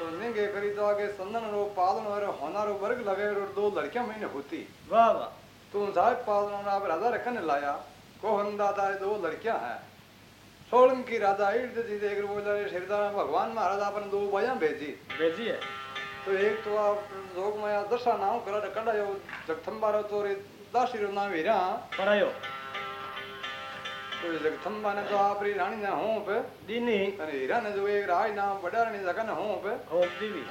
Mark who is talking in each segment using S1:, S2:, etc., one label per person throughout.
S1: सोने के खरीदा के संदन रो पालन रो होना रो वर्ग लगे रो दो लड़कियाँ मैंने होती।
S2: वाह वाह।
S1: तो उन साहब पालन आप राजा रखन लाया को हम दादा दो लड़कियाँ हैं। सोलन की राजा इर्द जी देख बोला श्रीदा भगवान महाराज आपने दो बाया भेजी।
S2: भेजी है?
S1: तो एक तो आप लोग मैं दशा नाम करा रखा जगथम्बा रो तो दासी रो नाम हीरा।
S2: पढ़ायो।
S1: तो जगदम्बा ने तो आपरी रानी ना हों पे
S2: दीनी।
S1: अरे हीरा ने जो एक राज नाम बड़ा रानी जगन हों पे
S2: हों दीवी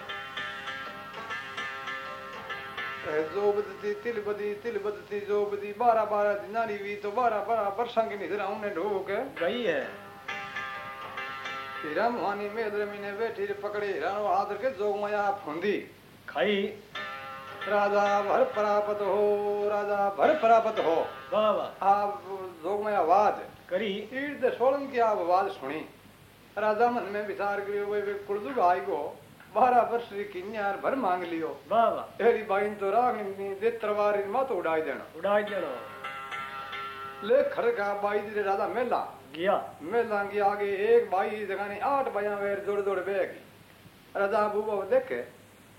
S1: जो बदती तिल बदी तिल बदती जो बदी बारह बारह दिनारी वी तो बारह बारह वर्षा की निधरा उन्हें ढोक।
S2: गई है।
S1: हीरा मुहानी मेदर मीने बैठी पकड़े हीरा हाथ के जोग माया फूंदी।
S2: खाई।
S1: राजा भर प्राप्त हो राजा भर प्राप्त हो। आप लोग में आवाज़
S2: करी।
S1: ईर्द सोलन की आप आवाज़ सुनी। राजा मन में विचार करियो वे कुर्दू भाई को बारह वर्ष की न्यार भर मांग लियो। तेरी बाइन तो राग नहीं दे तरवार इन मत तो उड़ाई देना
S2: उड़ाई देना
S1: ले खर का बाई दे राजा मेला।
S2: गया।
S1: मेला गया आगे एक बाई जगह ने आठ बाया वेर जोड़ जोड़ बैग। राजा बुबा देखे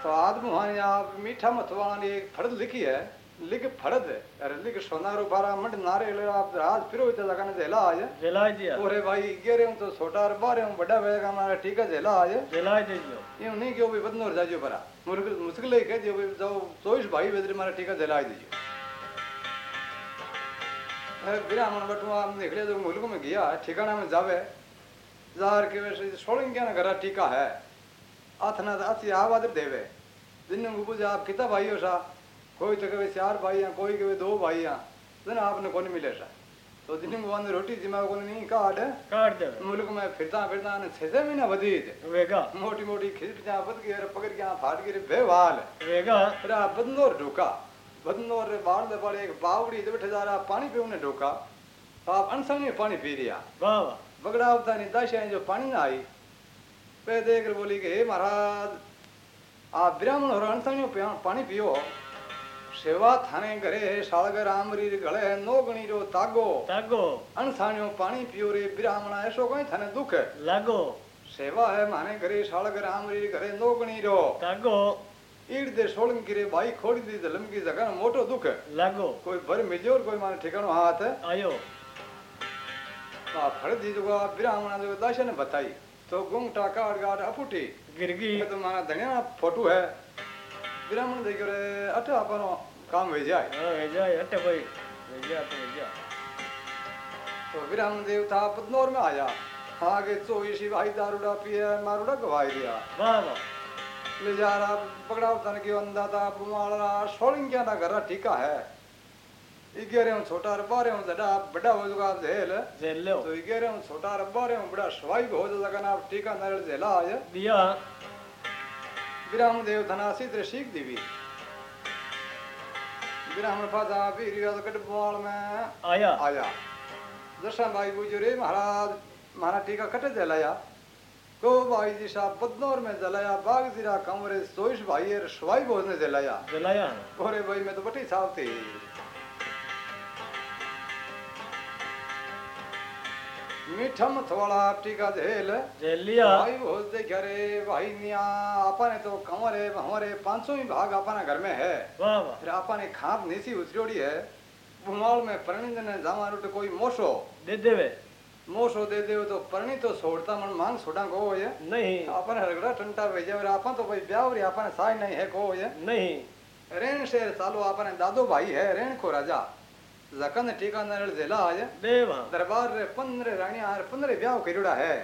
S2: स्वाद
S1: मुहाने आप मीठा मथवान एक फर्द लिखी है। लिख फड़द अरे लिख सोनारो बारा मंड नारे ले आप राज फिर होते लगाने जेला आज।
S2: झेला जी
S1: ओरे भाई गेरे हूँ तो छोटा और बारे हूँ बड़ा वे का मारा ठीक है जेला आज।
S2: जेला जी
S1: यूँ नहीं कि वो भी बदनोर जाजो परा मुश्किल मुश्किल है के जो भी जाओ सोइस भाई वेदरे मारा ठीक है अरे मन बटू आप निकले जो मुल्क में गया ठिकाना में जावे। जार के वैसे सोलिंग क्या ना करा टीका है। අතන අති ආවාද දෙවේ दिन में आप कितना भाई हो सा? कोई तो कहे चार भाई हैं कोई कहे दो भाई हैं। दिन आपने कौन मिले सा? तो दिन में रोटी जिमा को नहीं काट।
S2: काट दे।
S1: मुल्क में फिरता फिरता ने छह छह महीना बदी
S2: वेगा।
S1: मोटी मोटी खिलट जा बद के पकड़ के फाट के बेवाल।
S2: वेगा।
S1: अरे बदनोर ढोका। बदनोर बाल दे पर एक बावड़ी जब बैठे जा रहा पानी पीने ढोका। तो आप अनसंग पानी पी रिया।
S2: वाह वाह।
S1: बगड़ा उतानी दशा जो पानी ना आई वह देख कर बोली कि हे महाराज आप ब्राह्मण हो रणता पानी पियो। सेवा थाने घरे सालग राम री गले नो गणी रो तागो।
S2: तागो।
S1: अनसानियो पानी पियो रे ब्राह्मणा ऐसो कहीं थाने दुख? है
S2: लागो।
S1: सेवा है माने घरे सालग राम री घरे नो गणी रो।
S2: तागो।
S1: ईड़ दे सोलंग गिरे भाई खोड़ी दी दलम की जगह मोटो दुख। है
S2: लागो।
S1: कोई भर मिलियो और कोई माने ठिकानो हाथ? है
S2: आयो।
S1: आ फड़ दी जो ब्राह्मणा जो दाशा ने बताई। तो गुंगटा काट काट अपुटी
S2: गिरगी
S1: तो मारा धनिया फ़ोटो है। ब्राह्मण देख रे अटे अपनो काम हो जाए।
S2: हाँ भेजा हटे भाई। भेजा तो भेजा
S1: तो ब्राह्मण देवता पदनौर में आया। आगे चौबीसी भाई दारूडा पिए मारूडा गवाई दिया।
S2: वाह वाह।
S1: ले जा रहा पकड़ा तन की अंदा था बुमाल रहा सोलिंग क्या ना रहा ठीका है। ग्यारह छोटा और बारह जड़ा बड़ा हो जाएगा आप झेल।
S2: जेल लो।
S1: तो ग्यारह छोटा और बारह बड़ा सवाई हो ना आप टीका नारियल झेला आज
S2: दिया।
S1: ब्राह्मण देव धना सीधे सीख दीवी ब्राह्मण फाजा वीर बुमाल में।
S2: आया।
S1: आया। दर्शन भाई पूछो रे महाराज महाराज टीका कटे जलाया। को भाई जी साहब बदनौर में जलाया बाग जीरा कमरे सोइश भाई और सवाई भोज ने जलाया।
S2: जलाया।
S1: अरे भाई मैं तो बटी साहब थी। मीठा मथवाड़ा टीका झेल
S2: लिया।
S1: भाई भोज देखे रे भाई मिया आपने तो कमरे हमारे पाँचों ही भाग अपना घर में है।
S2: वाह वाह।
S1: फिर आपने खाप नीसी उचरोड़ी है। भुमाल में परिणित ने जावा रुट कोई मोशो।
S2: दे देवे।
S1: मोशो दे दे तो परणी तो छोड़ता मन मांग छोड़ा को ये
S2: नहीं।
S1: अपन हरगड़ा टंटा भेजे और आपन तो कोई ब्याह और आपन साई नहीं है को ये
S2: नहीं।
S1: रेण शेर चालो आपने दादो भाई है रेण को राजा। जकन टीका नरल जिला आज दरबार रे पंद्रह रानी आर पंद्रह ब्याह करियोड़ा है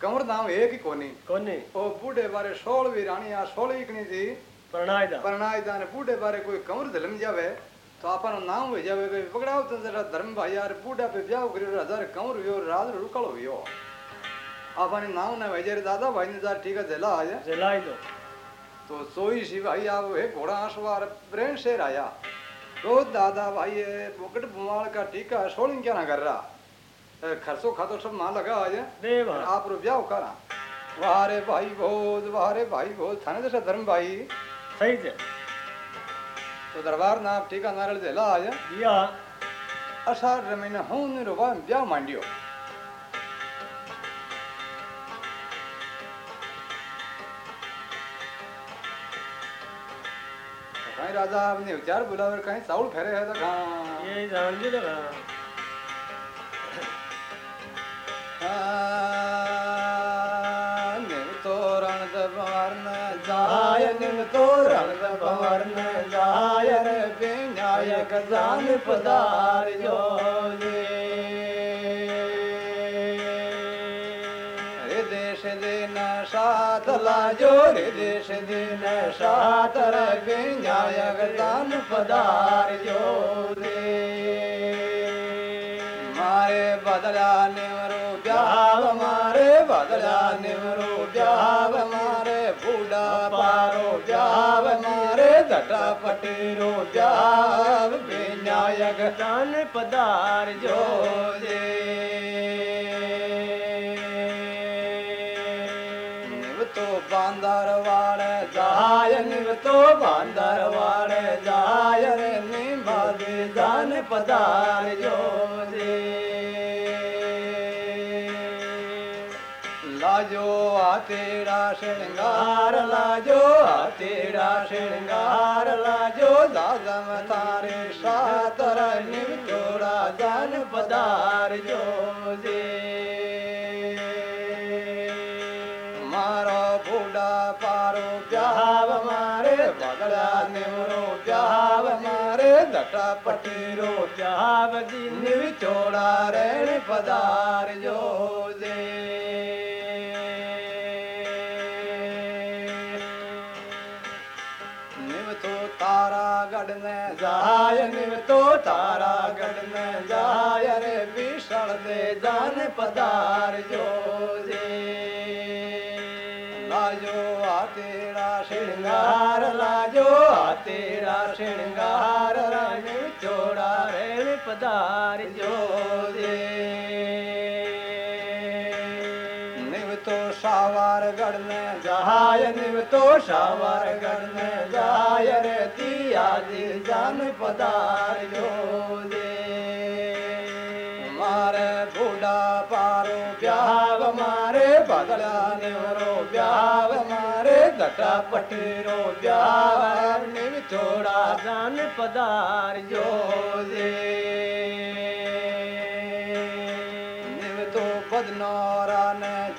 S1: कंवर नाम एक ही कोनी
S2: कोनी
S1: ओ बूढ़े बारे सोलहवीं रानी आ सोलह इकनी थी
S2: प्रणाय दा
S1: परनाई दान बूढ़े बारे कोई कंवर धलम जावे तो आपन नाम हो जावे कोई पकड़ाओ तो जरा धर्म भाई यार बूढ़ा पे ब्याह करियो हज़ार कंवर हुयो राज रुकल हुयो आपने नाम न भेजे दादा भाई ने जार टीका जिला आज
S2: जलाई दो
S1: तो सोई सी भाई आप है घोड़ा आसवार ब्रेन शेर आया तो दादा भाई ये मुकट बुमाल का टीका सोलिंग क्या ना कर रहा? खर्चो खातो सब ना लगा आज आप रुपया करा वारे भाई भोज वारे भाई भोज थाने जैसा धर्म भाई।
S2: सही से।
S1: तो दरबार ना आप टीका नारल जेला आज अषाढ़ महीने हूँ ने ब्याह मांडियो। तो कहीं राजा आपने विचार बुलावर कहीं साउल फेरे है तो कहाँ?
S2: ये जान जी लगा
S1: निम तोरण दबारन जाय निम तोरण दबारन जो दिन देश दा तर पदार जो दे मारे बदला निवरो ब्याव मारे बदला निवरो ब्याव मारे बूढ़ा पारो ब्याव मारे दटा पटेरो ब्याव पिया
S2: दान पदार जो
S1: दे बांदर रे निम्बादे जान पदार जो जे लाजो आ तेरा श्रृंगार लाजो आ तेरा श्रृंगार लाजो दादम तारे सातर निव चोरा जान पदार जो जे निवरो ब्याव मारे दटा पटीरो
S2: जाव जी
S1: निव चोड़ा रेण पदार जो निव तो तारा गढ़ में जाय, निव तो तारा गढ़ जाय, रे विषण दे जान पदार जो आ तेरा श्रृंगार लाजो आ तेरा श्रृंगार रानी चोड़ा
S2: रेण पदार
S1: जो निव तो सावार गढ़ जाय निव तो सावार गढ़ में रे दिया दिल जान पदार जो जे मारे बूढ़ा पारो ब्याव मारे बदला निवरो ब्याव मारे पटा पट रो दोड़ा
S2: ज़ान पदारियो ज़े
S1: थो भज नौर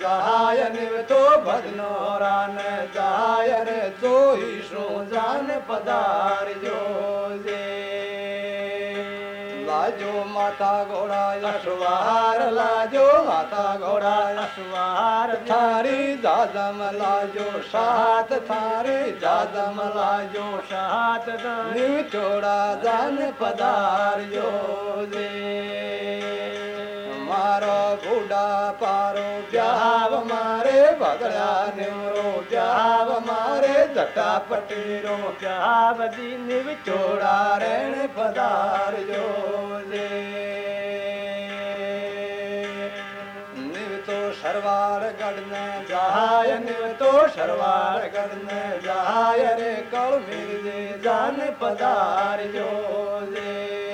S1: जायन वो भजनौरा न ज़ाइन जो ही सोजान पदारियोज़े लाजो माता घोड़ा यशवार लाजो माता घोड़ा
S2: यशवार।
S1: थारी जादम लाजो सात थारी जादम लाजो
S2: सात साथ
S1: छोड़ा दान पदार जो। दे મારો બુડા પારો બ્યાવ મારે બગડા નેવરો બ્યાવ મારે જટા પટીરો
S2: જાવદી નિવ
S1: ચોડા રેણ પધારજો લે નિવ તો સરવાર ગઢને જાય નિવ તો સરવાર ગઢને જાય રે કળ મિરજે જાન પધારજો લે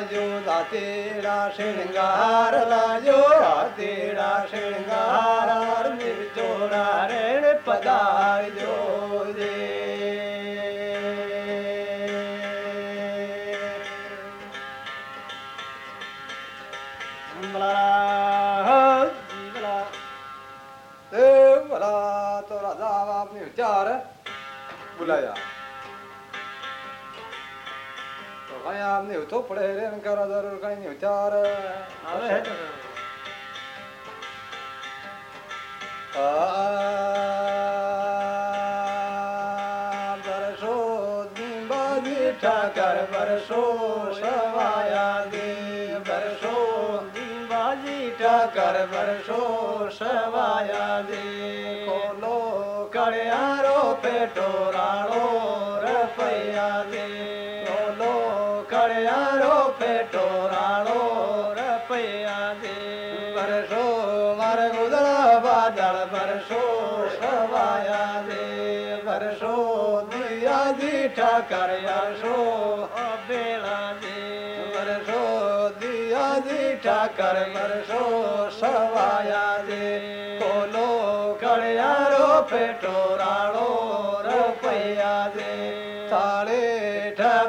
S2: लाजो
S1: तेरा श्रृंगार लाजो
S2: ते पदार जो पदाे भला तो राचार बुलाया। Aia am
S1: neu, tot părere în care dar urcai neu, teară. Așa. Barșot din bani, tacar barșot, șavaia din barșot din bani,
S2: tacar barșot, șavaia din
S1: colo, care aro pe.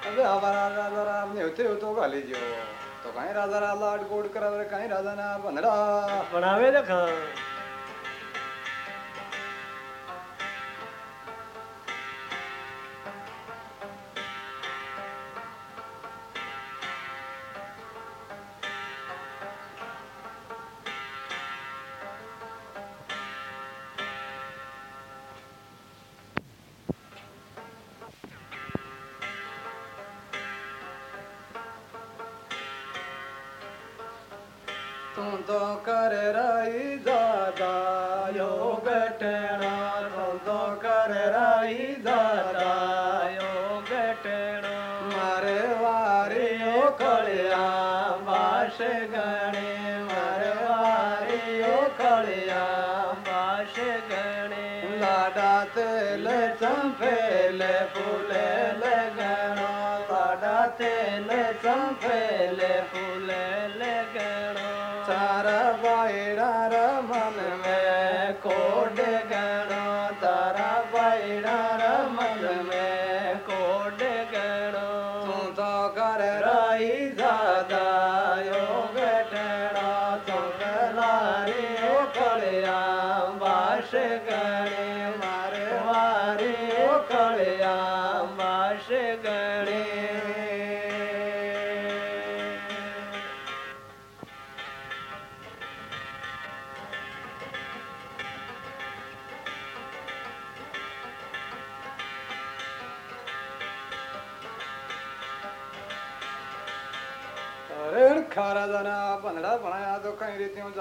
S1: अबे आबारा राजा राम नेवते होतो घाले जीव
S2: तो काय
S1: राजा राजा गोड करावर काय राजा ना बनडा
S2: म्हणावे ना
S1: तूं तो कर रही दादा योग टेणा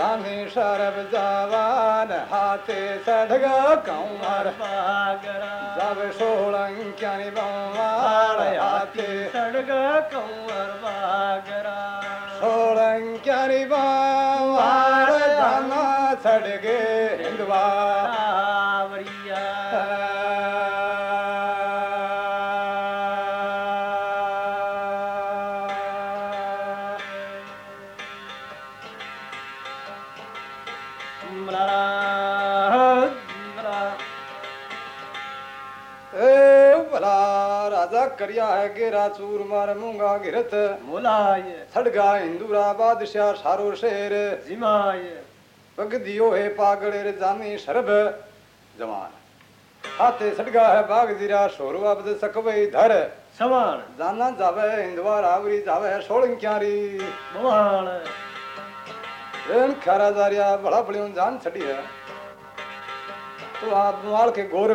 S1: दामे शरब जवान हाथे सडगा कौमर जब सोलंक्या बार हाथे सडगा कौमर बागरा
S2: सोलंक्या
S1: बार धना सडगे हिंदवा।
S2: तेरा चूर मार
S1: मूँगा गिरत। मोलाय। थड़गा हिंदूरा
S2: बादशाह
S1: सारो शेर। जिमाय। पग दियो है पागल जानी शरब। जवान। हाथे सड़गा है बाग जीरा शोरू अब सकबई
S2: धर।
S1: सवान जाना जावे हिंदवा रावरी जावे
S2: सोलंग
S1: क्यारी। भगवान खरा जारिया बड़ा बलियों जान छड़ी है। तो आत्मवाल के गौर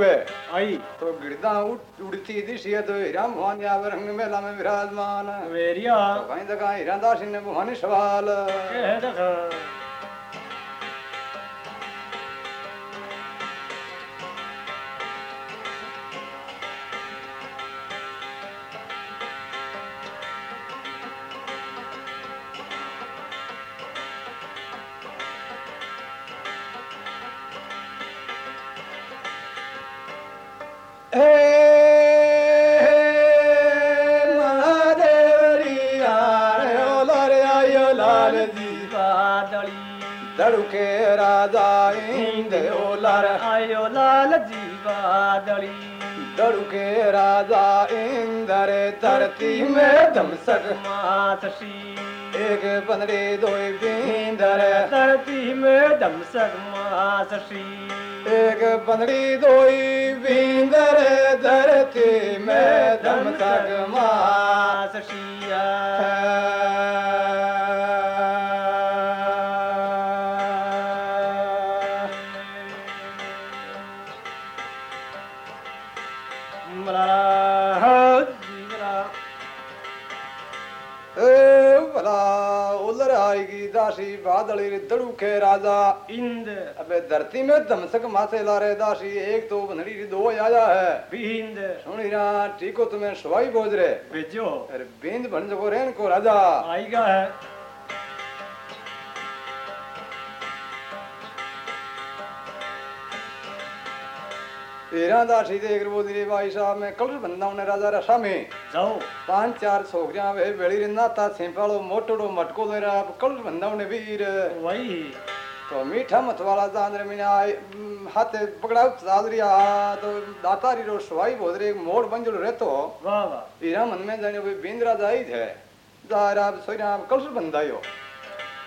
S2: आई
S1: तो गिरदा उठ उड़ती दिशिय तो हिराम भवान यावर रंग मेला में विराजमान।
S2: वेरिया
S1: तो कहीं तक हिरादास ने भवानी सवाल। सकमात
S2: सी
S1: एक बंदे दो बिंदर।
S2: धरती में दम सकमात
S1: एक पंद्री दोई बिंदर। धरती में दम सकमात सिया दासी दड़ू के दड़ूखे राजा
S2: इंद
S1: अबे धरती में धमसक मासे ला रहे दासी एक तो बनरी री दो आया है
S2: बिंद
S1: सुनी रा ठीको तुम्हें सवाई बोझ रे
S2: भेजो
S1: अरे बिंद बन जको रेन को राजा
S2: आएगा है
S1: तेरा दासी देख रो धीरे भाई साहब में कलर बंदा ने राजा रा सामे
S2: जाओ
S1: पाँच चार छोकरियाँ वे बेड़ी रे नाता सिंपालो मोटड़ो मटको ले रा कलर बंदा ने वीर
S2: वही
S1: तो मीठा मत वाला चांद्र में आए हाथे पकड़ा चादरिया तो दातारी रो सवाई बोधरे मोड़ बंजड़ रहतो
S2: वाह वाह
S1: ईरा मन में जाने भाई बिंद्रा जाई थे ज़ाहिर दारा सोइरा आप कलश बंदायो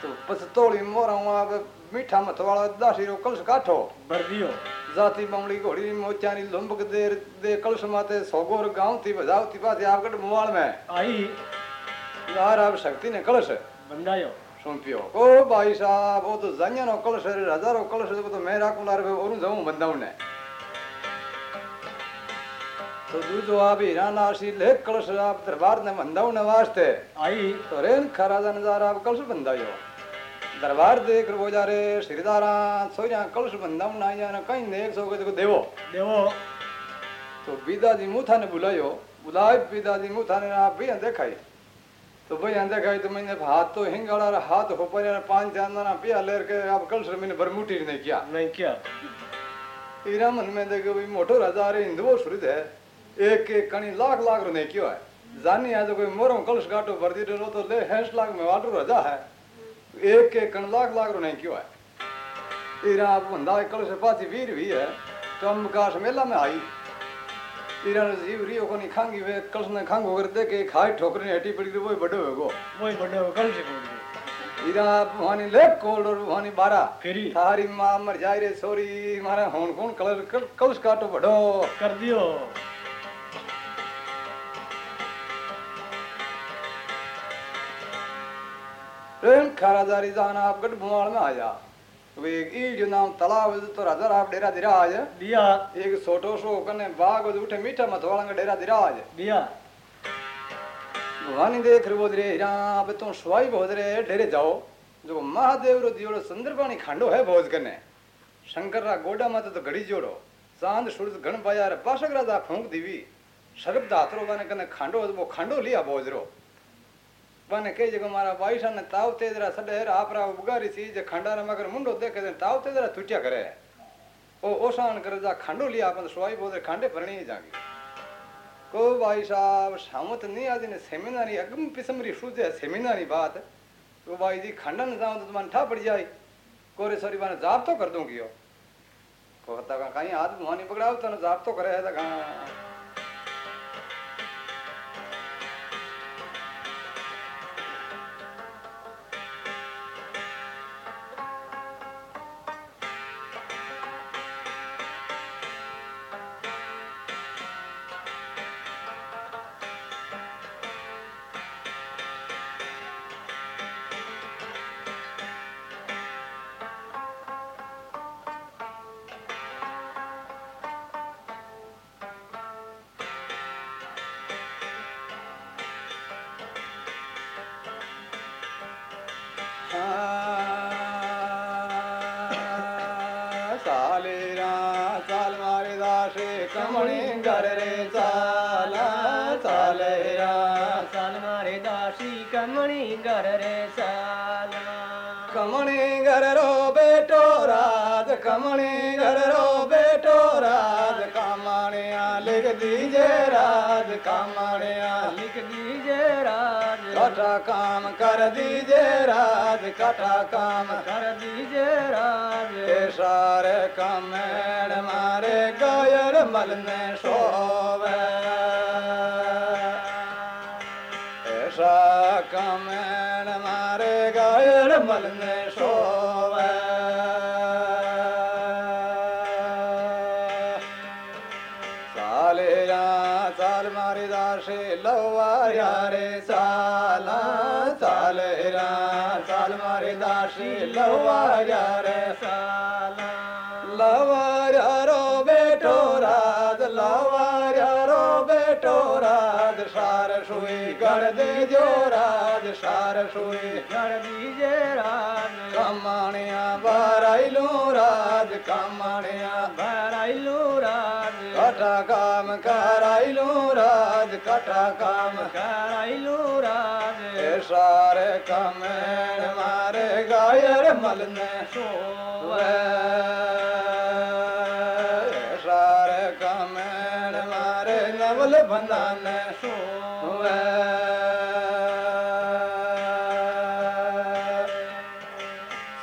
S1: तो पस तोड़ी मोरा आप मीठा मत वाला दासी रो कलश काठो
S2: भर दियो
S1: जाती बमड़ी घोड़ी मोचानी लुम्बक देर दे कलश माते सोगोर गाँव थी बजावती पाती आपकट मुवाल में
S2: आई
S1: दार आप शक्ति ने कलश
S2: बंदायो
S1: सुन पियो ओ भाई साहब वो तो जानिया नो कलश है हज़ारों कलश है वो तो मैं राखूं लार और जाऊँ बंदाऊ ने तो दूजो आप हीरा नासी ले कलश आप दरबार ने बंदाऊ ने वास्ते
S2: आई
S1: तो रेन खराजा नज़ारा आप कलश बंदायो दरबार देख रो जा रे श्रीदारा सोया कलश बंदाऊ ना आया ना कहीं देख सो को देवो।
S2: देवो।
S1: तो बीदाजी मूथा ने बुलायो बुलाए बीदाजी मूथा ने आप भैया देखाई। तो तो मैंने हाथ तो हिंगाड़ा हाथ हो पर पाँच चांदना पिया लेर के आप कल से मैंने बरमुटी ने किया।
S2: नहीं क्या।
S1: हीरा मन में देखो भाई मोटो राजा रे हिंदुओ शुरू है एक एक कणी लाख लाख रो ने क्यों है। जानी आज कोई मोरो कलश काटो भर दी रो तो ले हैंस लाख में वाटू राजा है। एक एक कण लाख लाख रो ने क्यों है? हीरा आप बंदा कलश पाची वीर भी है तो हम काश मेला में आई। हीरा ने जीव रियो को नहीं खांगी वे कलश ने खांगो कर दे के खाई ठोकर ने हटी पड़ी तो वो बड़ो होगो
S2: वही बड़े हो कल से बोल दियो
S1: हीरा भवानी ले कोल और भवानी बारा।
S2: फेरी।
S1: थारी माँ मर जाय रे सोरी मारे होन कोन कलर कौस काटो बड़ो
S2: कर दियो।
S1: खारादारी जाना आप गढ़ भुआल में आया। वे नाम तालाब तो राजा आप डेरा दिराज
S2: दिया।
S1: एक छोटो सो कने बाग उठे मीठा मतवाला का डेरा दिराज
S2: दिया।
S1: भवानी देख रो रे हीरा अब तो सवाई बहुत रे डेरे जाओ। जो महादेव रो दियोड़ो संदर्भानी खांडो है भोज कने शंकर रा गोडा माते तो घड़ी जोड़ो। चाँद सूरज गण पाया रे पाशक राजा फूंक दीवी। शरब दातरो कने खांडो वो खांडो लिया भोज रो। बाने कई जगह मारा बाईशा ने ताव तेजरा सडेर आपरा उगारी सी जे खंडारा मगर मुंडो देखे दे ताव तेजरा तुटिया करे ओ ओसान करे जा खांडो लिया, अपन सवाई बोदे खांडे भरणी जागी। को भाई साहब सामत नहीं आदि ने सेमिनारी, अगम पिसमरी सूझे सेमिनारी बात। तो भाई जी खंडन जाऊँ तो तुम्हारे ठा पड़ जाए। कोरे सॉरी, माने जाप तो कर दूँगी यो? को हता का कहीं हाथ मुहानी पकड़ाओ तो जाप तो करे है काम
S2: कर दीजे राज
S1: सारे काम मारे गायर मल में सोवे ऐसा काम ਦੇ
S2: ਜੋ
S1: ਰਾਜ ਸਾਰ ਸੋਏ ਗੜਦੀ ਜੇ ਰਾਨ ਕਾਮਣਿਆ ਬਾਰਾਈ ਲੋ ਰਾਜ ਕਾਮਣਿਆ ਬਾਰਾਈ ਲੋ ਰਾਜ काटा
S2: काम कराइलो राज
S1: काटा काम
S2: कराइलो राज
S1: सारे काम मारे गायर मल में
S2: सोवे
S1: सारे काम मारे नवल बनाने
S2: सोवे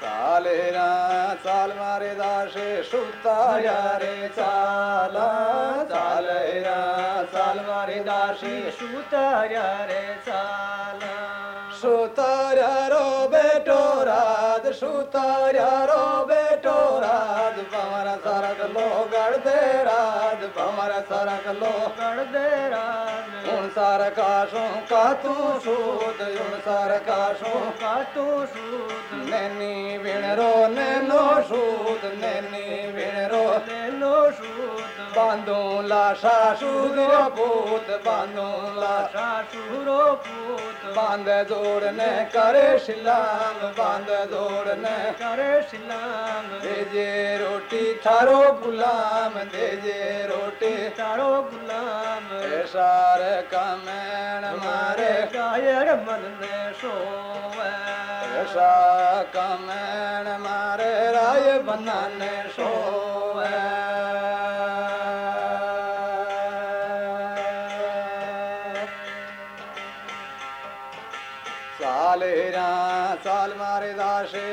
S1: साले ना साल मारे दासे सुता
S2: यारे রে সালা
S1: সুতারারো বেটো রাজ সুতারারো বেটো রাজ বামারা সারা লো গড় দে রাজ বামারা সারা লো গড়
S2: sarkașul ca
S1: tu șud, un sarkașul ca tu
S2: șud, neni
S1: vin ro, neno șud, neni vin
S2: ro, neno
S1: șud, bandun la șașud roput, bandun
S2: la șașud
S1: roput, bande dor ne care șilam,
S2: bande dor
S1: ne care șilam, deje roti tharo
S2: gulam, deje
S1: roti tharo કમેણ મારે
S2: કાયર મનને સોવે
S1: એસા કમેણ મારે રાય બનાને સોવે ચાલે રા ચાલ મારે દાસે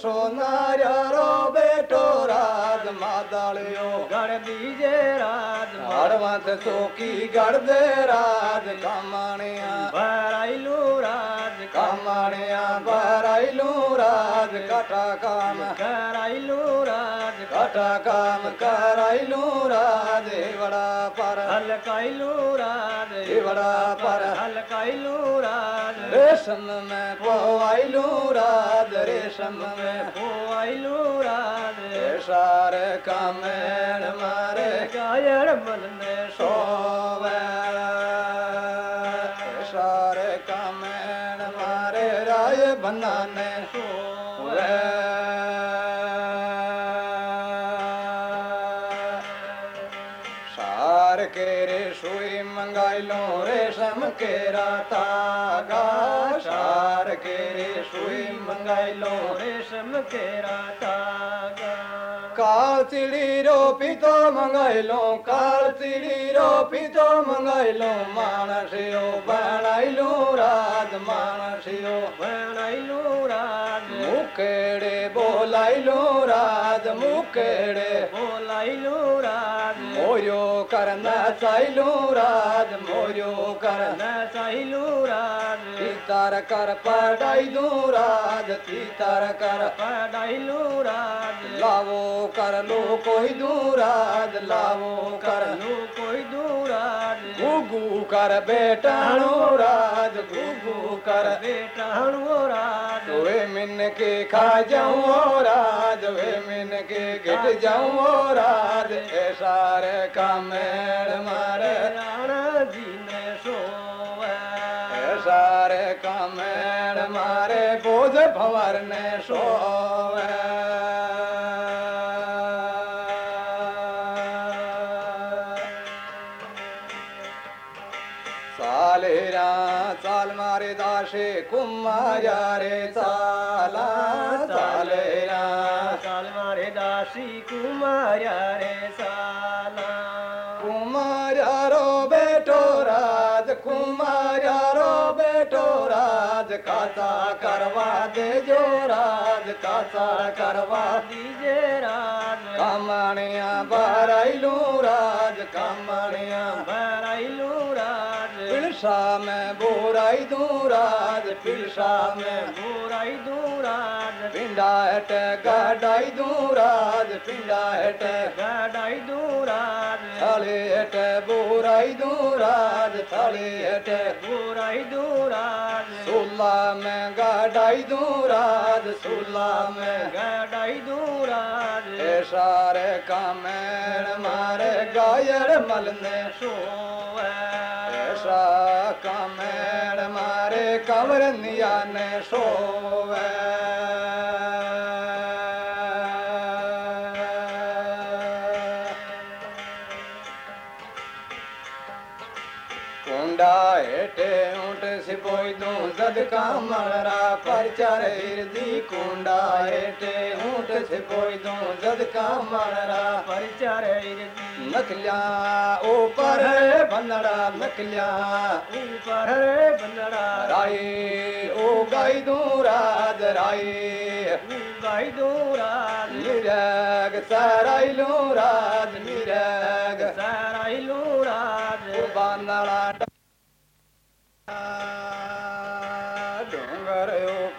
S1: રાજ સોનાર્યારો બેટો રાજ માદાળ્યો
S2: ગણ બીજે રાજ
S1: હળવંત ચોકી ગળદે રાજ કામણિયા
S2: ભરાયેલું રાજ
S1: કામણિયા ભરાયેલું રાજ કટા કામ
S2: કરાયેલું રાજ ಕಾಟ ಕಾಮ
S1: ಕೈಲೂ ರಾಧೇವಡ ಪರ ಹಲ ಕೈಲೂ ರಾಧೇವಡ
S2: ಪರ
S1: ಹಲ ಕೈಲೂ ರಾಧ ರೇಷಮ್ ಮೇ ಪೋವಾಯ್ಲೂ ರಾಧ ರೇಷಮ್ ಮೇ ಪೋವಾಯ್ಲೂ ರಾಧ ಸಾರ ಕಾಮೇಣ ಮಾರೆ ಕಾಯಣ
S2: ಮನ ಮೇ ಸೋವ
S1: रा तारे सुई मिलोष केर तागा। कालचिड़ी रो रोपीतो मंगाइलो कालचिड़ी रो रोपी मंगाइलो मानसियो मानस राज
S2: मानसियो। बणाइलो
S1: राज। मुकेड़े बोलाइलो राज मुकेड़े।
S2: बोलाइलो राज।
S1: मोरियो करन साईलू राज मोरियो करन
S2: साईलू राज
S1: तीतर कर पढ़ाई दू राज तीतर कर
S2: पढ़ाई लू
S1: राज लावो कर लो कोई दूराज लावो कर
S2: लो कोई दूराज।
S1: गुगू कर बेटाणो राज गुगू कर
S2: बेटाणो राज।
S1: तो मिन के खा जाऊ राज। के घिट जाऊँ राज सारे का मारे।
S2: राणा जी
S1: ने सोवे सारे काम मारे बोझ भवर ने सोवे
S2: साल मारे दासे कुमार
S1: रे कासा करवा दे जो रा कासा राज। कामणियां भरैलू राज कामणियां
S2: भरू राज।
S1: Pilsza me bora i
S2: dura, pilsza
S1: me bora i dura, pinda hete gada
S2: i dura, pinda
S1: hete gada i dura, thali hete bora
S2: i dura, thali
S1: hete bora i dura, sulla me gada
S2: i dura, sulla
S1: me gada i dura, esare kamer mare
S2: gayar malne shoe.
S1: ऐसा कामेण मारे कंवर निया ने सोवे ઊંડા હેઠે ઊંટ સિપોઈ તું સદકા મળરા પરચર હિરદી કુંડા હેઠે ઊંટ સિપોઈ તું સદકા મળરા
S2: પરચર
S1: હિરદી નખલ્યા ઉપર બંદડા
S2: નખલ્યા ઉપર બંદડા
S1: રાય ઓ ગાઈ દું રાજ રાય
S2: ગાઈ દું રાજ
S1: મિરગ સારાઈલું રાજ મિરગ
S2: સારાઈલું રાજ
S1: બાંદડા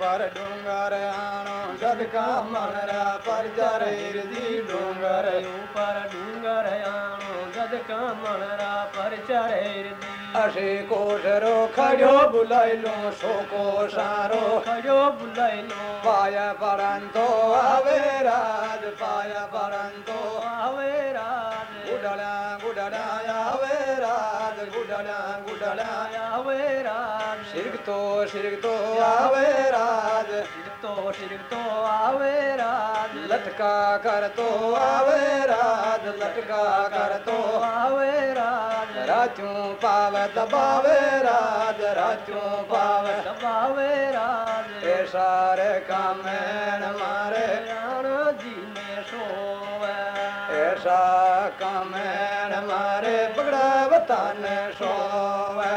S1: પર ડુંગર આણો સદકા મહરા પર ચરેરજી ડુંગર
S2: ઉપર ડુંગર આણો સદકા મહરા પર ચરેરજી
S1: અશે કોશરો ખડ્યો બુલાયલો શોકો સારો
S2: ખડ્યો બુલાયલો
S1: પાયા પરંતો આવે રાજ પાયા પરંતો
S2: આવે રાજ
S1: ગુડડા ગુડડા ਗੁਡੜਾ ਗੁਡੜਾ ਆਵੇ ਰਾਜ।
S2: ਸਿਰਗ ਤੋ
S1: ਸਿਰਗ ਤੋ ਆਵੇ ਰਾਜ।
S2: ਸਿਰਗ ਤੋ ਸਿਰਗ ਤੋ
S1: ਆਵੇ ਰਾਜ। ਲਟਕਾ ਕਰ ਤੋ ਆਵੇ ਰਾਜ। ਲਟਕਾ
S2: ਕਰ ਤੋ
S1: ਆਵੇ ਰਾਜ। ਰਾਜੂ ਪਾਵ ਦਬਾਵੇ ਰਾਜ।
S2: ਰਾਜੂ ਪਾਵ
S1: ਦਬਾਵੇ ਰਾਜ। ਇਹ ਸਾਰੇ
S2: ਕਾਮੈਣ ਮਾਰੇ।
S1: ਆਣ ਜੀ ਨੇ ਸੋਵੇ ਐਸਾ ਕਾਮੈਣ ਤਨ ਸੋਵੈ।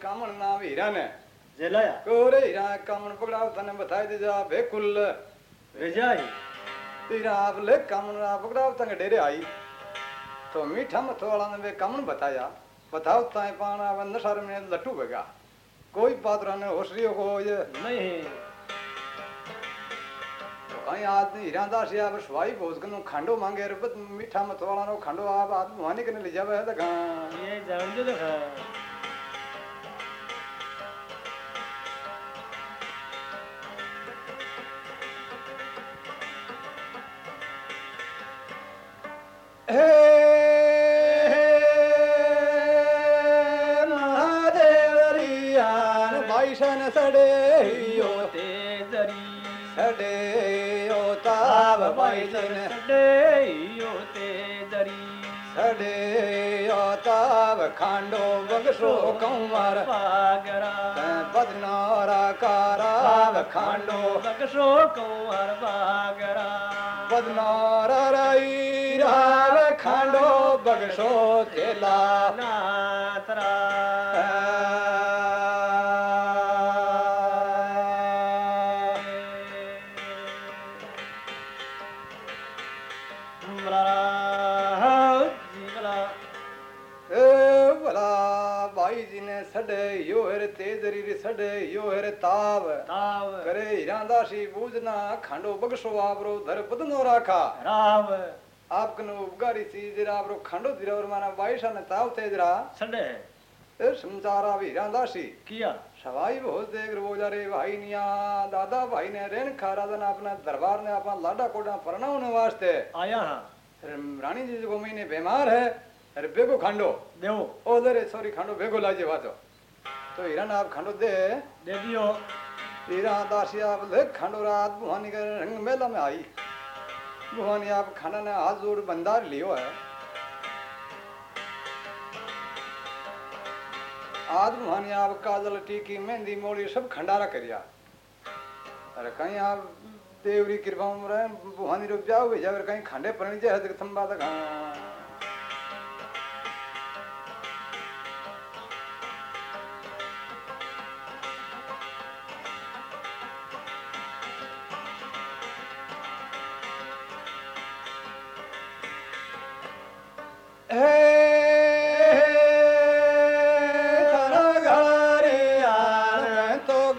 S2: ਕਾਮਣ
S1: ਨਾ ਵੀਰਾ ਨੇ। ਜੇਲਾਇਆ ਕੋਰੇ ਹੀਰਾ ਕਾਮਣ ਪਕੜਾਉ ਤਨ
S2: ਬਤਾਇ
S1: ਦੇ ਜਾ ਵੇ ਕੁੱਲ ਵਿਜਾਈ ਤੇਰਾ ਆਪ ਲੈ ਕਾਮਣ ਆਪ ਪਕੜਾਉ ਤੰਗ ਡੇਰੇ ਆਈ। तो मीठा मथवाला ने कम बताया बताओ ताए पाना वन नशर में लट्टू बगा। कोई पात्र ने होशरियो को ये
S2: नहीं।
S1: तो कहीं आदमी हीरादास या बस वाई बोझ खांडो मांगे रे बत मीठा मथवाला नो खांडो आप आदमी वानी कने ले जावे तो
S2: का ये
S1: जान जो देखा।
S2: Hey! सड़े
S1: यो ते जरी सड़े
S2: यो ताव मैलिन सड़े
S1: यो ते जरी सड़े यो ताव
S2: खांडो
S1: बंगसो कंवर। पागरा
S2: बदनारा काराव खांडो।
S1: बंगसो कंवर पागरा बदनारा रई राव
S2: खांडो
S1: बंगसो थेला नाथरा। ਕੱਢੇ ਯੋ ਹਰੇ ਤਾਵ। ਤਾਵ। ਕਰੇ ਹਿਰਾਂਦਾਸੀ ਬੂਝਨਾ ਖਾਂਡੋ ਬਗਸੋ ਆਪਰੋ ਧਰ ਬਦਨੋ ਰਾਖਾ। ਰਾਵ। आपकन उपकारी
S2: सी
S1: जरा आपरो खंडो दिरा और माना बाईसा ने ताव ते जरा
S2: संडे
S1: ए समचारा भी रांदासी
S2: किया
S1: सवाई बहुत देख रो जा रे भाई निया दादा भाई ने रेन खारा दन अपना दरबार ने अपना लाडा कोडा परना उन्हें वास्ते
S2: आया हाँ
S1: रानी जी को मैंने बीमार है अरे बेगो खंडो
S2: देओ
S1: ओ दरे सॉरी खंडो बेगो लाजे वाजो तो हिरण आप खंडो दे
S2: दे दियो
S1: हीरा दासी आप ले खंडो रात भुहानी के रंग मेला में आई भुहानी आप खाना ने हाथ जोड़ बंदार लियो है आज भुहानी आप काजल टीकी मेहंदी मोड़ी सब खंडारा करिया अरे कहीं आप देवरी कृपा में भुहानी रुक जाओ जावे कहीं खंडे पड़नी जाए थम्बा तक करण घरो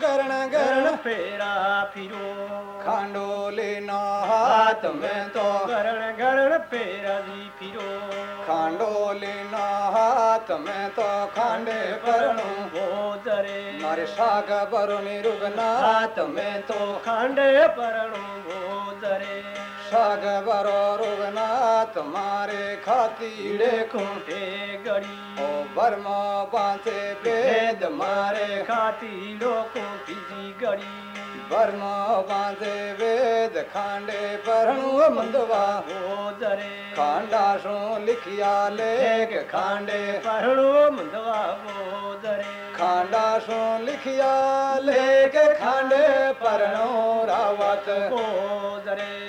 S1: करण घर पहिरां पिरो
S2: खण
S1: डोली हाथ में तो हाथ में तो
S2: खांडे परणो साग
S1: साग बरो रुगनाथ, मारे खातीड़े
S2: खूंटे गड़ी।
S1: ओ बर्मा बांसे भेद, मारे
S2: खातीड़ो खूंटी गड़ी। बर्मा
S1: बांसे वेद खांडे परणु मंदवा हो
S2: जरे।
S1: खांडा सो लिखिया लेख, खांडे
S2: परणु मंदवा हो जरे।
S1: खांडा सो लिखिया लेख, खांडे परणो रावत हो जरे।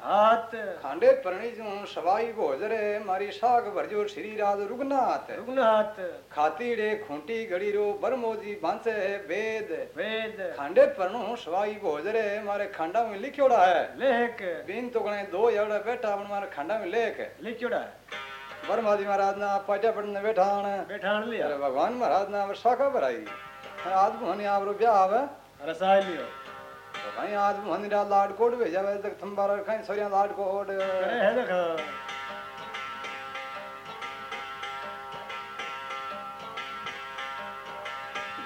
S1: रघुनाथ खांडे सवाई को मारी साग भरजो श्री राज रघुनाथ
S2: रघुनाथ
S1: खाती खूंटी गड़ी रो बरमोजी बांसे है वेद।
S2: वेद।
S1: खांडे परनु सवाई को मारे खांडा में लिखियोड़ा है।
S2: लेख।
S1: बिन तो गणे दो यवड़ा बैठा अपन मारे खांडा में लेख।
S2: लिखियोड़ा
S1: है। वर्मा जी महाराज ने आप पड़ने बैठान बैठान
S2: लिया।
S1: अरे भगवान महाराज ने आप शाखा भराई। आज मोहनी आप रो ब्याह आवे।
S2: रसाय
S1: लियो। भाई आज मंदिरा लाड कोड भेजा वे तक थंबार खाई सोरिया लाड
S2: कोड है देख।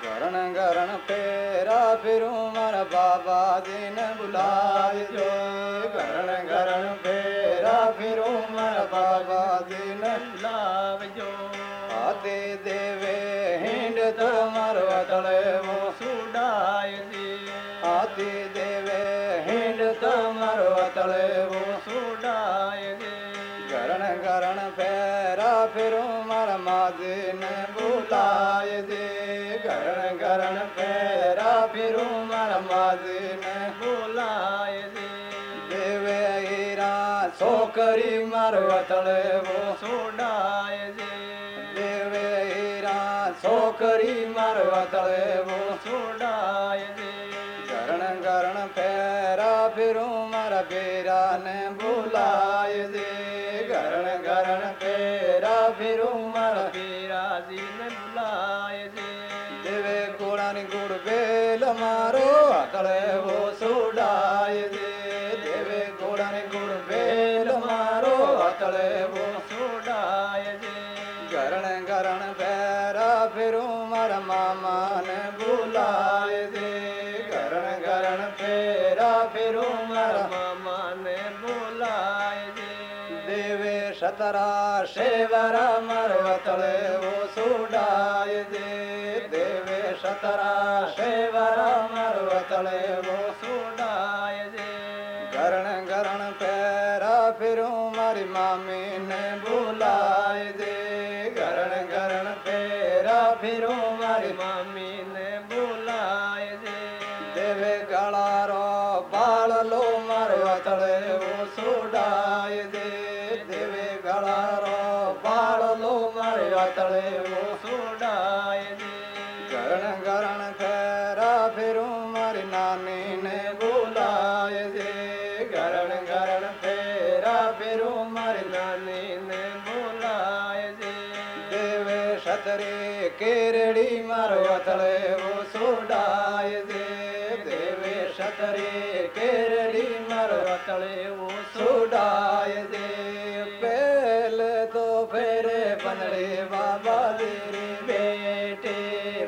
S1: गरण गरण फेरा फिरू मर बाबा दिन बुलाए जो। गरण गरण फेरा फिरू मर बाबा दिन
S2: बुलाए जो।
S1: आते देवे हिंड तो मरो
S2: अटले मोह
S1: गति देवे हिंड तमरो तले वो
S2: सुडाएगे।
S1: गरण गरण फेरा फिरो मर माजे ने बुलाए दे गरण गरण फेरा फिरो मर माजे ने
S2: बुलाए दे
S1: देवे हीरा, सोकरी मरवा तले वो
S2: सुडाए
S1: देवे हीरा, सोकरी मरवा तले वो सुडाए शरण फेरा फिरूं मारा फेरा ने बुलाए दे गरण गरण फेरा फिरूं मारा फेरा जी ने बुलाए दे देवे गुणानी
S2: गुड़ बेल मारो
S1: अकड़े તરા શેવરા
S2: મરવતળે ઓ
S1: સુડાય દે દેવે मेरे बनड़े बाबा, तेरे बेटे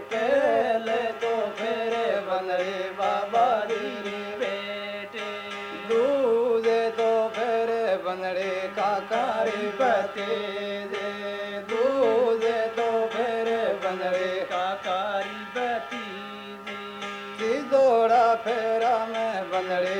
S1: पहले तो
S2: मेरे बनड़े
S1: बाबा, तेरे बेटे। दूजे तो मेरे बनड़े काका रे बते दे दूध तो मेरे बनड़े
S2: काका री
S1: बती दौड़ा फेरा मैं बनड़े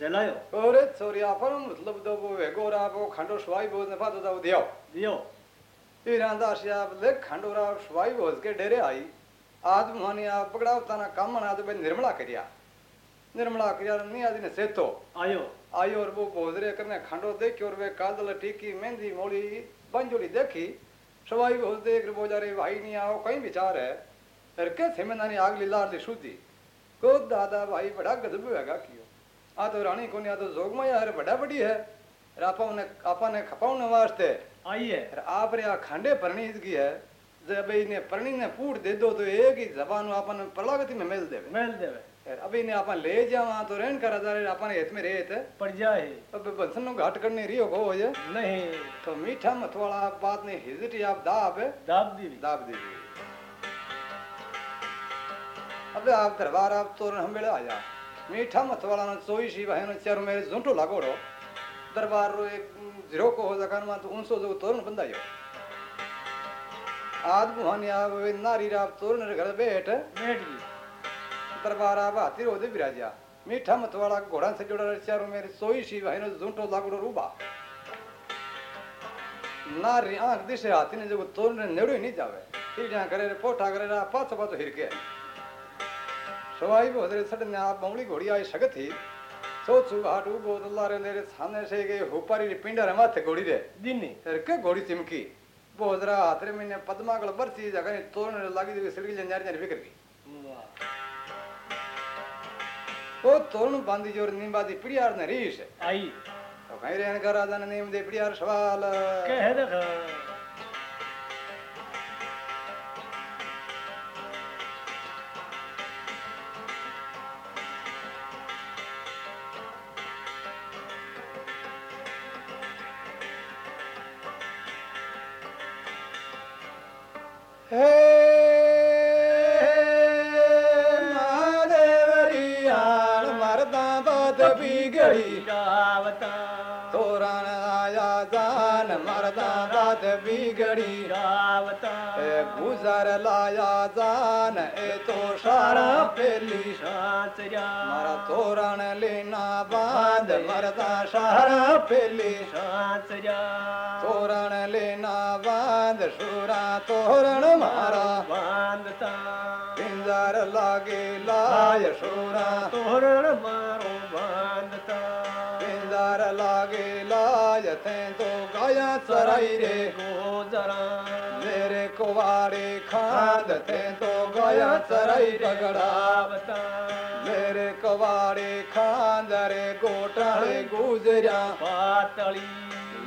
S2: જલાયો
S1: ઓરે છોરી આપણ મતલબ દો વો વેગો રાપો ખાંડો સ્વાઈ બોજ ને પાતો દાવ દિયો
S2: દિયો
S1: હીરાંદાર શ્યાપ લે ખાંડો રા સ્વાઈ બોજ કે ડેરે આઈ આદ મને આ પકડાવતાના કામણ આદ બે નિર્મળા કર્યા નિર્મળા કર્યા ની આદિને સેતો
S2: આયો
S1: आयो और वो भोजरे करने खंडो देखी और वे कादल टीकी मेहंदी मोड़ी बंजोड़ी देखी सवाई भोज देख रे बोजा रे भाई नहीं आओ कहीं विचार है अरे के थे मैंने आग लीला ली शुद्धि को दादा भाई बड़ा गजब हैगा कियो आ तो रानी को आ तो जोगमा यार बड़ा बड़ी है आपा ने आपा ने खपाउने वास्ते
S2: आइए
S1: अरे आप रे आ खांडे परणी इसकी है जब इन्हें परणी ने पूट दे दो तो एक ही जबान अपन प्रलागति में मेल देवे
S2: मेल देवे
S1: अभी इन्हें अपन ले जावा तो रहन कर अपन हित में रेत
S2: पड़ जाए
S1: अब बंसन नो घाट करने रियो को हो जे
S2: नहीं
S1: तो मीठा मतवाला आप बात नहीं हिजटी आप दाब है
S2: दाब दीवी
S1: दाब दीजिए अब आप दरबार आप जा मीठा नो चोई सी भाई नो मेरे झूठो लागोड़ो। दरबार रो एक ज़ीरो को हो जगन मा तो उनसो जो तोरण बंदायो आज बुहानी आप वे नारी राप तोरण रे घर बैठ।
S2: बैठ गई।
S1: दरबार आप हाथी रो दे विराजा मीठा मतवाला घोड़ा से जोड़ा चारो मेरे सोई सी भाई नो झूठो लागोड़ो रूबा। नारी आँख दिशे हाथी ने जो तोरण नेड़ो ही नहीं जावे। टीडिया करे रे पोठा करे पाछो पाछो हिरके। सवाई बोधरे सडने आप बमड़ी घोड़ी आई सकत थी सोचू हाट उबो दल्ला रे लेरे सामने से गए हुपारी री पिंडा रे माथे घोड़ी रे
S2: दिनी
S1: फिर के घोड़ी चिमकी बोधरा हाथरे मैंने पद्मागल बरसी जगह ने तोरण रे लागी दी सिड़की जे न्यारी न्यारी बिखर गई ओ तोरण बांधी ज़ोर नींबा दी रात
S2: बिगड़ी
S1: रावता गुजर लाया जान ए तो
S2: सारा
S1: पेली मारा तोरण लेना
S2: बाद मरदा सारा
S1: पेली तोरण लेना बाद सूरा तोरण मारा बांधता।
S2: इंजर
S1: लागे लाय सूरा तोरण मारा प्यार लागे लाजते
S2: तो
S1: गाया सराई रे गोजरा मेरे कुवारे
S2: खादते
S1: तो गाया सराई पगड़ा।
S2: मेरे कुवारे खांद
S1: रे गोटाळे गुजरा पातळी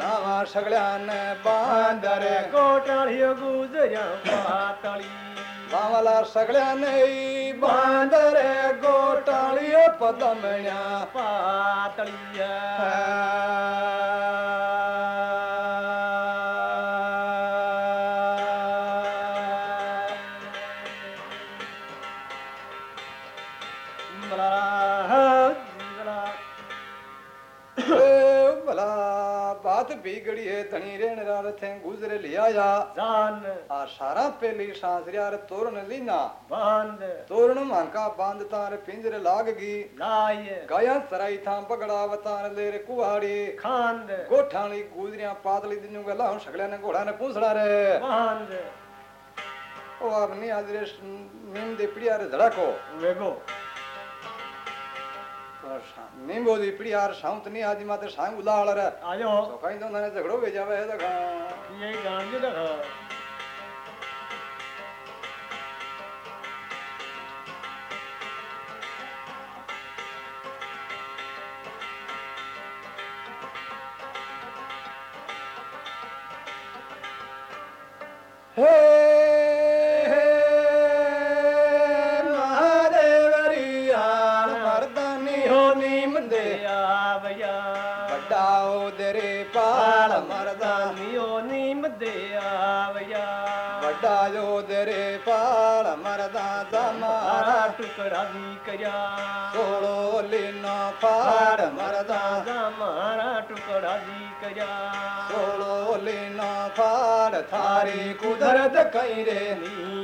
S1: लावा सगळ्यांना
S2: बाँध
S1: रे गोटाळी गुजरा पातळी गावाला सगळ्या नाही बांदर गोटाळी पदमण्या
S2: पातलिया
S1: बीगड़ी है धनी रेण रार थे
S2: गुजरे
S1: लिया जा जान। आ सारा पेली सांस
S2: रियार
S1: तोरण लीना। बाँध। तोरण मांका बाँध तार
S2: पिंजरे
S1: लागगी। लाय। गाया सराई था पगड़ा वतार लेर कुहाड़ी। खांद।
S2: गोठाणी
S1: गुजरिया पातली दिनू गला हूँ शकले ने घोड़ा
S2: ने
S1: पूंछड़ा रे। बाँध। ओ अब नहीं आज रे नींद पिड़िया
S2: रे
S1: धड़को। वेगो। ನಿಂಬೋದಿ ಪಿಡಿಯಾರ ಶಾಂತನಿ ಆದಿ ಮಾತ್ರ ಶಾಂಗ್ ಉಲಾಳರ
S2: ಆಯೋ ಸೊಕೈಂದ ನನ್ನ
S1: ಜಗಡೋ ಬೇಜಾವ ಹೇದಗ ಏ ಗಾಂಜದ Hey!
S2: કઢાવી
S1: કર્યા સોળોલીનો ફાળ મરદા
S2: મારા ટુકડાજી
S1: કર્યા સોળોલીનો ફાળ થારી કુદરત કઈ રે
S2: ની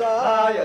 S1: દોડો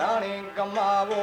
S1: રાણી કમાવો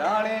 S1: રાણી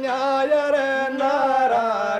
S1: ન્યાય રે.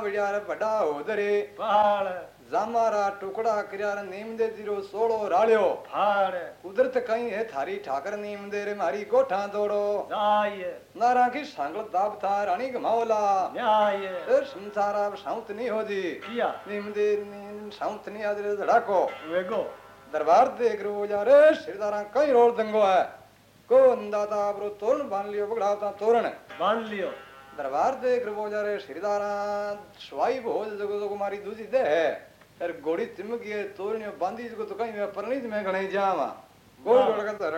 S1: विचार वॾा
S2: होदरे
S1: पहाड़ जामारा टुकड़ा किरार नीमदे ज़ीरो सोड़ो रालियो
S2: फाड़
S1: कुदरत कई है थारी ठाकर नीमदे रे मारी गोठा दौड़ो। जाय
S2: नारा
S1: की सांगल दाब था रानी घमावला न्याय।
S2: फिर
S1: संसारा साउंत नहीं हो जी
S2: किया?
S1: नीमदे नीम साउंत नहीं आज रे धड़ाको।
S2: वेगो।
S1: दरबार देख रो जा रे श्रीदारा कई रोड दंगो है। को अंदाता बरो तोरण बाँध लियो पकड़ावता तोरण।
S2: बाँध लियो।
S1: दरबार दे कृपोजा रे श्रीदारा स्वाई भोज जगो जगो मारी दूजी दे है अरे गोड़ी चिमकी है तोरने बांधी जगो तो कहीं मैं परनीत में घणे जावा गोल
S2: हाँ।
S1: गोल रगड़ा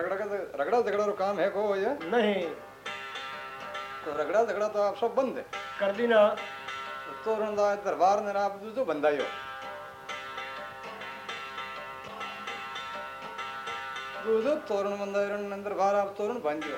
S1: रगड़ा झगड़ा रो काम है को ये?
S2: नहीं।
S1: तो रगड़ा झगड़ा तो आप सब बंद है।
S2: कर दी ना।
S1: तो तोरण दा दरबार ने आप दूजो बंदायो दूजो तोरण बंदायो दरबार आप तोरण बंदियो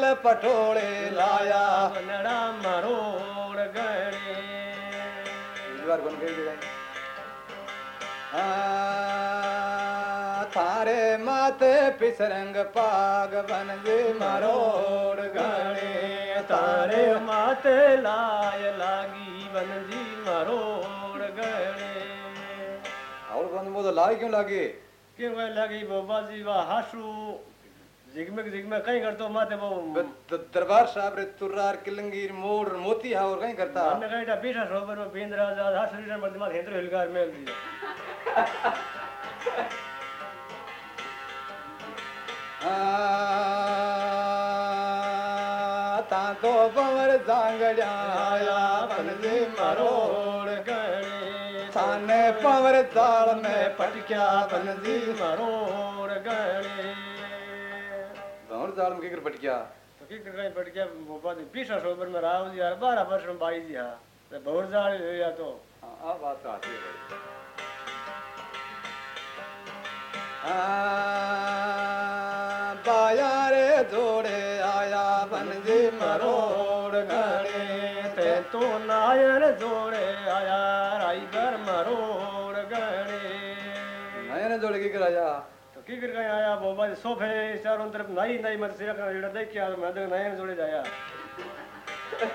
S1: ढोल पटोले लाया।
S2: बनड़ा मरोड़ गणे इस
S1: बार कौन फिर थारे माते पिसरंग पाग बन जे मरोड़ गणे
S2: तारे माते लाय लागी बन जी मरोड़ गणे
S1: और बन वो तो लाए क्यों लागे?
S2: क्यों लागी बाबा जी वाह हाशू जिगमग जिगमग कहीं करतो
S1: माते वो दरबार साहब रे तुरार किलंगीर मोर मोती हा और कहीं करता?
S2: हमने कहीं डा बीठा सोबर में बींद्रा जा हर शरीर में दिमाग हेंद्र हिलगार मेल दिया।
S1: ता तो बवर जांगड़ा आया मरोड़
S2: गणी
S1: ने पावर ताल में पटक्या पनजी
S2: मरोड़ गणी
S1: और दाल में केकर पटकिया?
S2: तो की करना पटकिया? मोपा दे पीसा सोबर में राव यार 12 वर्ष में बाई जी हाँ। तो बहुत जाल हो या तो।
S1: हाँ आ बात तो आती है आ बाया रे जोड़े आया बन मरोड़ घड़े।
S2: ते तो नायर दौड़े आया राइबर मरोड़ घड़े।
S1: नायर जोड़े की कराया
S2: की कर गया आया, बाबा जी सोफे चारों तरफ़ नाई नाई मत सिरा का देख यार मैं तो नाई जोड़े
S1: जाया।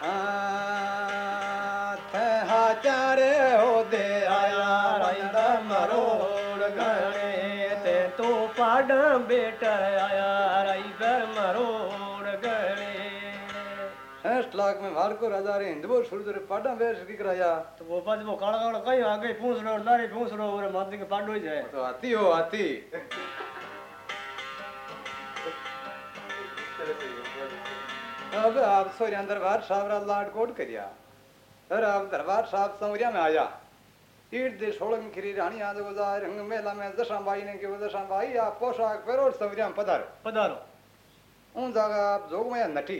S1: हाथ हाचारे हो दे आया, राइंदा मरोड़
S2: गणे ते तू पाड़ बेटा आया, राइंदा
S1: मरोड़ लाख में मार को राजा रे हिंदबो सुरदर पाडा बेर की कराया।
S2: तो वो पाद वो काला काला कई आ गई पूछ लारे पूछ और माथे के पांडो ही जाए।
S1: तो हाथी हो हाथी अब आप सोरिया दरबार साहब रा लाड कोट करिया। और आप दरबार साहब सोरिया में आया। ईट दे सोलंग खिरी रानी आज गुजार रंग मेला में दशा भाई ने क्यों दशा भाई आप पोशाक पहरो सोरिया में पधारो।
S2: पधारो।
S1: उन जगह आप जोग में नठी